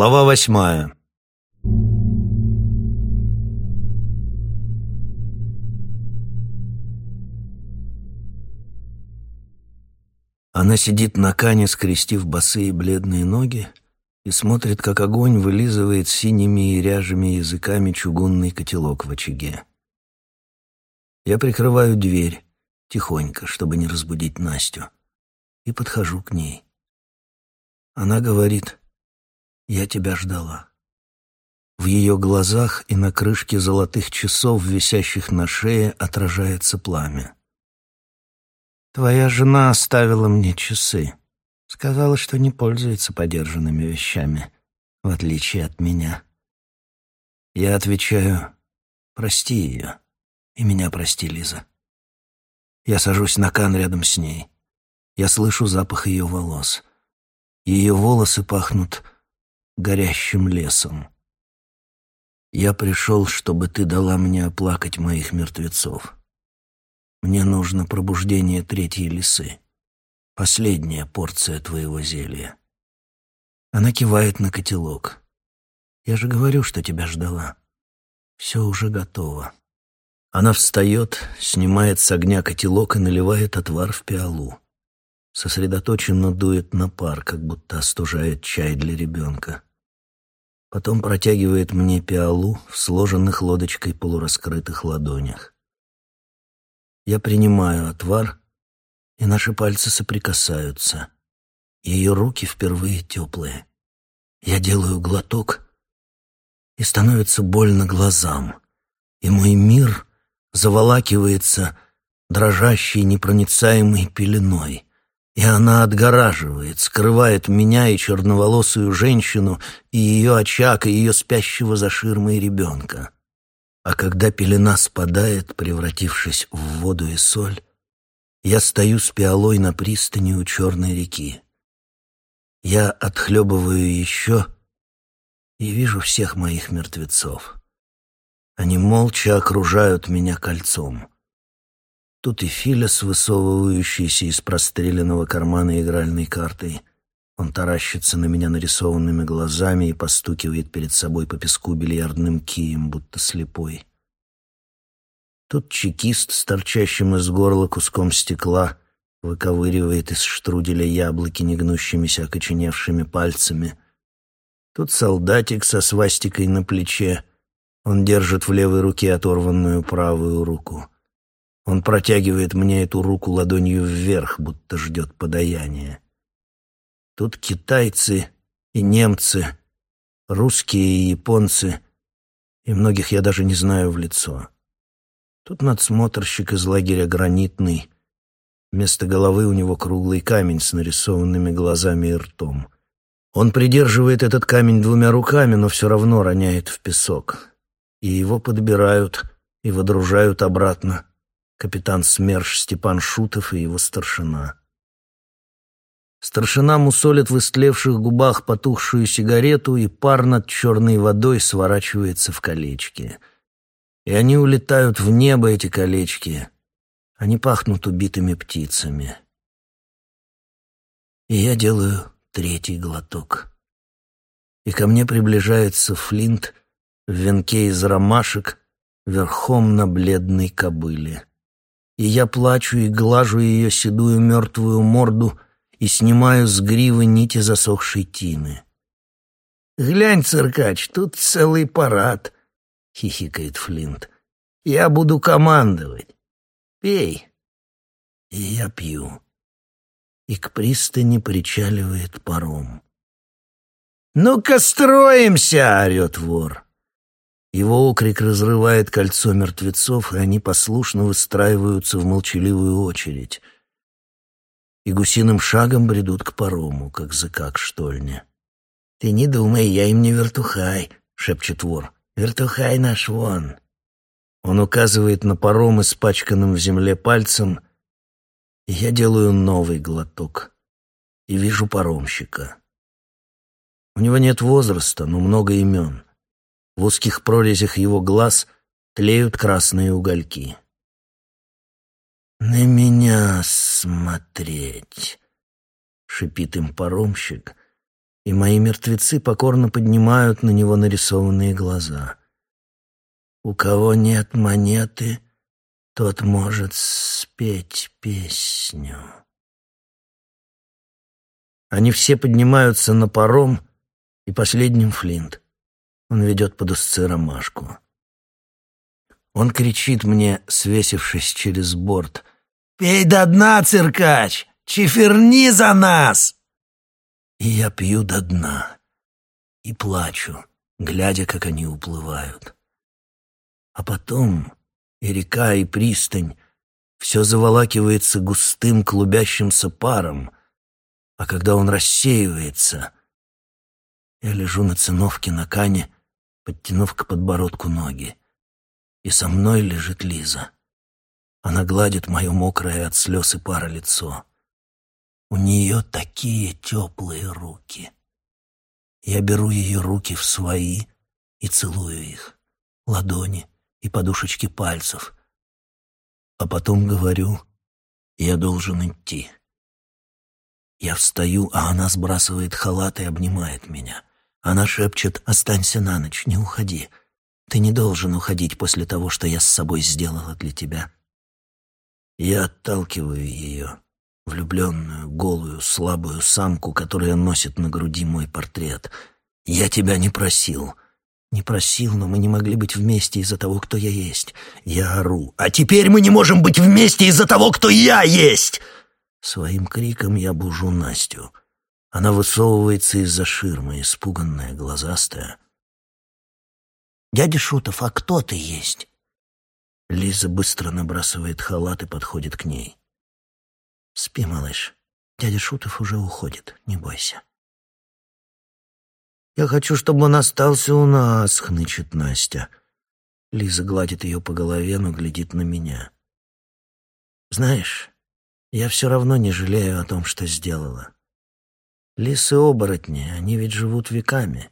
Глава восьмая. Она сидит на кане, скрестив босые бледные ноги, и смотрит, как огонь вылизывает синими и ряжими языками чугунный котелок в очаге. Я прикрываю дверь, тихонько, чтобы не разбудить Настю, и подхожу к ней. Она говорит, «Я тебя ждала». В ее глазах и на крышке золотых часов, висящих на шее, отражается пламя. «Твоя жена оставила мне часы. Сказала, что не пользуется подержанными вещами, в отличие от меня». Я отвечаю, «Прости ее, и меня прости, Лиза». Я сажусь на кан рядом с ней. Я слышу запах ее волос. Ее волосы пахнут горящим лесом. Я пришел, чтобы ты дала мне оплакать моих мертвецов. Мне нужно пробуждение третьей лисы. Последняя порция твоего зелья. Она кивает на котелок. Я же говорю, что тебя ждала. Все уже готово. Она встает, снимает с огня котелок и наливает отвар в пиалу. Сосредоточенно дует на пар, как будто остужает чай для ребенка. Потом протягивает мне пиалу в сложенных лодочкой полураскрытых ладонях. Я принимаю отвар, и наши пальцы соприкасаются. Ее руки впервые теплые. Я делаю глоток, и становится больно глазам, и мой мир заволакивается дрожащей непроницаемой пеленой, и она отгораживает, скрывает меня и черноволосую женщину, и ее очаг, и ее спящего за ширмой ребенка. А когда пелена спадает, превратившись в воду и соль, я стою с пиалой на пристани у черной реки. Я отхлебываю еще и вижу всех моих мертвецов. Они молча окружают меня кольцом. Тут и Филес, высовывающийся из простреленного кармана игральной картой. Он таращится на меня нарисованными глазами и постукивает перед собой по песку бильярдным кием, будто слепой. Тут чекист с торчащим из горла куском стекла выковыривает из штруделя яблоки негнущимися окоченевшими пальцами. Тут солдатик со свастикой на плече — он держит в левой руке оторванную правую руку. Он протягивает мне эту руку ладонью вверх, будто ждет подаяния. Тут китайцы и немцы, русские и японцы, и многих я даже не знаю в лицо. Тут надсмотрщик из лагеря гранитный. Вместо головы у него круглый камень с нарисованными глазами и ртом. Он придерживает этот камень двумя руками, но все равно роняет в песок и его подбирают и водружают обратно капитан СМЕРШ Степан Шутов и его старшина. Старшина мусолит в истлевших губах потухшую сигарету, и пар над черной водой сворачивается в колечки. И они улетают в небо, эти колечки. Они пахнут убитыми птицами. И я делаю третий глоток. И ко мне приближается Флинт в венке из ромашек, верхом на бледной кобыле. И я плачу и глажу ее седую мертвую морду и снимаю с гривы нити засохшей тины. «Глянь, циркач, тут целый парад», — хихикает Флинт. «Я буду командовать. Пей». И я пью. И к пристани причаливает паром. «Ну-ка, строимся!» — орет вор. Его окрик разрывает кольцо мертвецов, и они послушно выстраиваются в молчаливую очередь. И гусиным шагом бредут к парому, как зыка к штольне. «Ты не думай, я им не вертухай», — шепчет вор. «Вертухай наш вон». Он указывает на паром, испачканным в земле пальцем, и я делаю новый глоток и вижу паромщика. У него нет возраста, но много имен — в узких прорезях его глаз тлеют красные угольки. «На меня смотреть!» — шипит им паромщик, и мои мертвецы покорно поднимают на него нарисованные глаза. У кого нет монеты, тот может спеть песню. Они все поднимаются на паром, и последним Флинт. Он ведет под узцы ромашку. Он кричит мне, свесившись через борт. «Пей до дна, циркач! Чиферни за нас!» И я пью до дна и плачу, глядя, как они уплывают. А потом и река, и пристань все заволакивается густым клубящимся паром, а когда он рассеивается, я лежу на циновке на кане, подтянув к подбородку ноги и со мной лежит Лиза. Она гладит мое мокрое от слез и пара лицо. У нее такие теплые руки. Я беру ее руки в свои и целую их, ладони и подушечки пальцев. А потом говорю, я должен идти. Я встаю, а она сбрасывает халат и обнимает меня. Она шепчет «Останься на ночь, не уходи». Ты не должен уходить после того, что я с собой сделала для тебя. Я отталкиваю ее, влюбленную, голую, слабую самку, которая носит на груди мой портрет. Я тебя не просил. Не просил, но мы не могли быть вместе из-за того, кто я есть. Я ору. А теперь мы не можем быть вместе из-за того, кто я есть! Своим криком я бужу Настю. Она высовывается из-за ширмы, испуганная, глазастая. «Дядя Шутов, а кто ты есть?» Лиза быстро набрасывает халат и подходит к ней. «Спи, малыш. Дядя Шутов уже уходит, не бойся». «Я хочу, чтобы он остался у нас», — хнычет Настя. Лиза гладит ее по голове, но глядит на меня. «Знаешь, я все равно не жалею о том, что сделала. Лисы-оборотни, они ведь живут веками.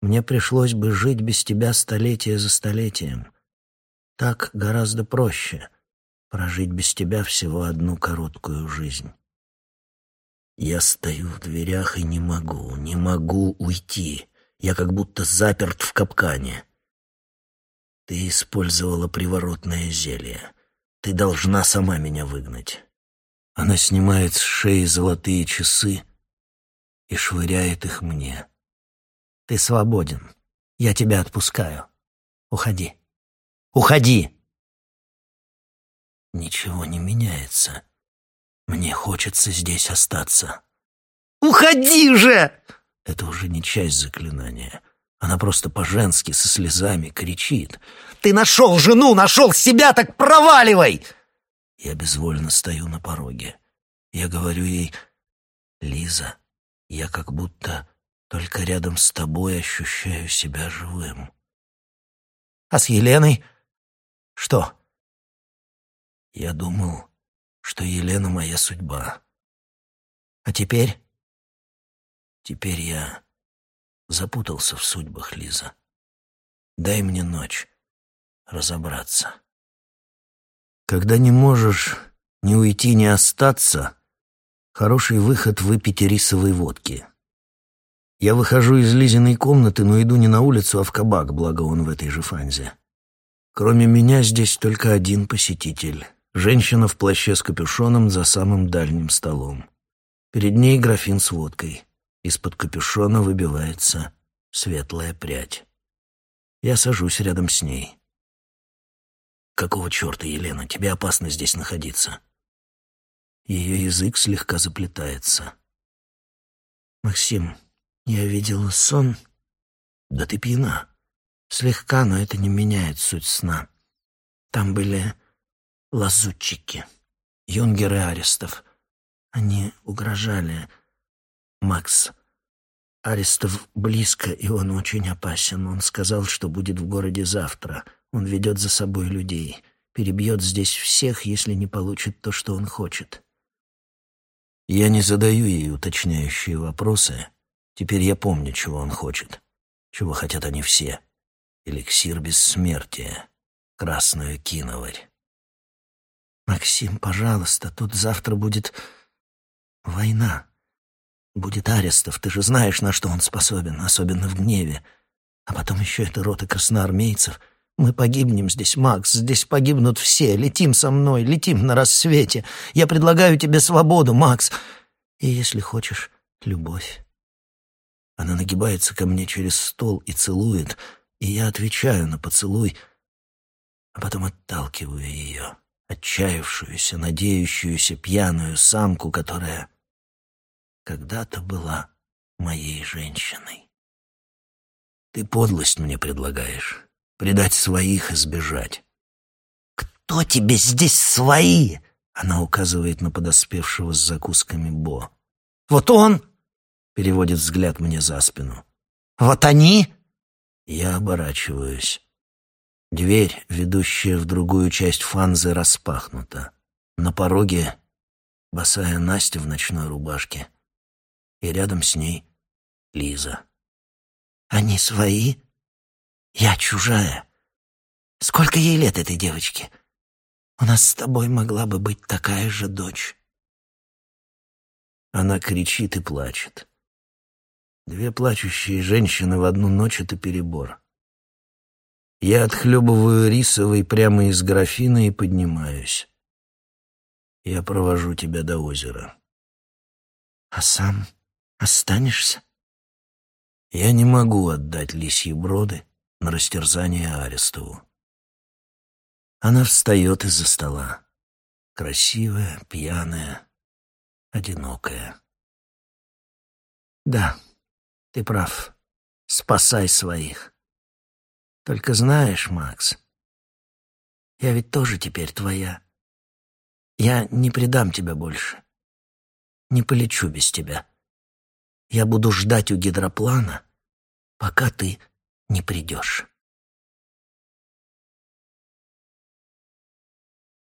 Мне пришлось бы жить без тебя столетие за столетием. Так гораздо проще прожить без тебя всего одну короткую жизнь. Я стою в дверях и не могу, не могу уйти. Я как будто заперт в капкане. Ты использовала приворотное зелье. Ты должна сама меня выгнать. Она снимает с шеи золотые часы и швыряет их мне. Ты свободен. Я тебя отпускаю. Уходи. Уходи!» Ничего не меняется. Мне хочется здесь остаться. «Уходи же!» Это уже не часть заклинания. Она просто по-женски со слезами кричит. «Ты нашел жену, нашел себя, так проваливай!» Я безвольно стою на пороге. Я говорю ей, «Лиза, я как будто только рядом с тобой ощущаю себя живым. А с Еленой? Что? Я думал, что Елена моя судьба. А теперь? Теперь я запутался в судьбах, Лиза. Дай мне ночь разобраться. Когда не можешь ни уйти, ни остаться, хороший выход выпить рисовой водки — я выхожу из Лизиной комнаты, но иду не на улицу, а в кабак, благо он в этой же фанзе. Кроме меня здесь только один посетитель. Женщина в плаще с капюшоном за самым дальним столом. Перед ней графин с водкой. Из-под капюшона выбивается светлая прядь. Я сажусь рядом с ней. «Какого черта, Елена? Тебе опасно здесь находиться». Ее язык слегка заплетается. «Максим, я видела сон. Да ты пьяна. Слегка, но это не меняет суть сна. Там были лазутчики, юнгеры Арестов. Они угрожали. Макс. Арестов близко, и он очень опасен. Он сказал, что будет в городе завтра. Он ведет за собой людей. Перебьет здесь всех, если не получит то, что он хочет. Я не задаю ей уточняющие вопросы, Теперь я помню, чего он хочет. Чего хотят они все. Эликсир бессмертия. Красную киноварь. «Максим, пожалуйста, тут завтра будет война. Будет Арестов, ты же знаешь, на что он способен, особенно в гневе. А потом еще это рота красноармейцев. Мы погибнем здесь, Макс, здесь погибнут все. Летим со мной, летим на рассвете. Я предлагаю тебе свободу, Макс. И если хочешь, любовь. Она нагибается ко мне через стол и целует, и я отвечаю на поцелуй, а потом отталкиваю ее, отчаявшуюся, надеющуюся пьяную самку, которая когда-то была моей женщиной. Ты подлость мне предлагаешь, предать своих и сбежать. «Кто тебе здесь свои?» Она указывает на подоспевшего с закусками Бо. «Вот он!» — переводит взгляд мне за спину. «Вот они!» Я оборачиваюсь. Дверь, ведущая в другую часть фанзы, распахнута. На пороге босая Настя в ночной рубашке и рядом с ней Лиза. «Они свои? Я чужая. Сколько ей лет этой девочке? У нас с тобой могла бы быть такая же дочь». Она кричит и плачет. Две плачущие женщины в одну ночь — это перебор. Я отхлебываю рисовый прямо из графина и поднимаюсь. Я провожу тебя до озера. А сам Останешься? Я не могу отдать лисьи броды на растерзание Арестову. Она встает из-за стола. Красивая, пьяная, одинокая. Да, ты прав. Спасай своих. Только знаешь, Макс, я ведь тоже теперь твоя. Я не предам тебя больше. Не полечу без тебя. Я буду ждать у гидроплана, пока ты не придешь.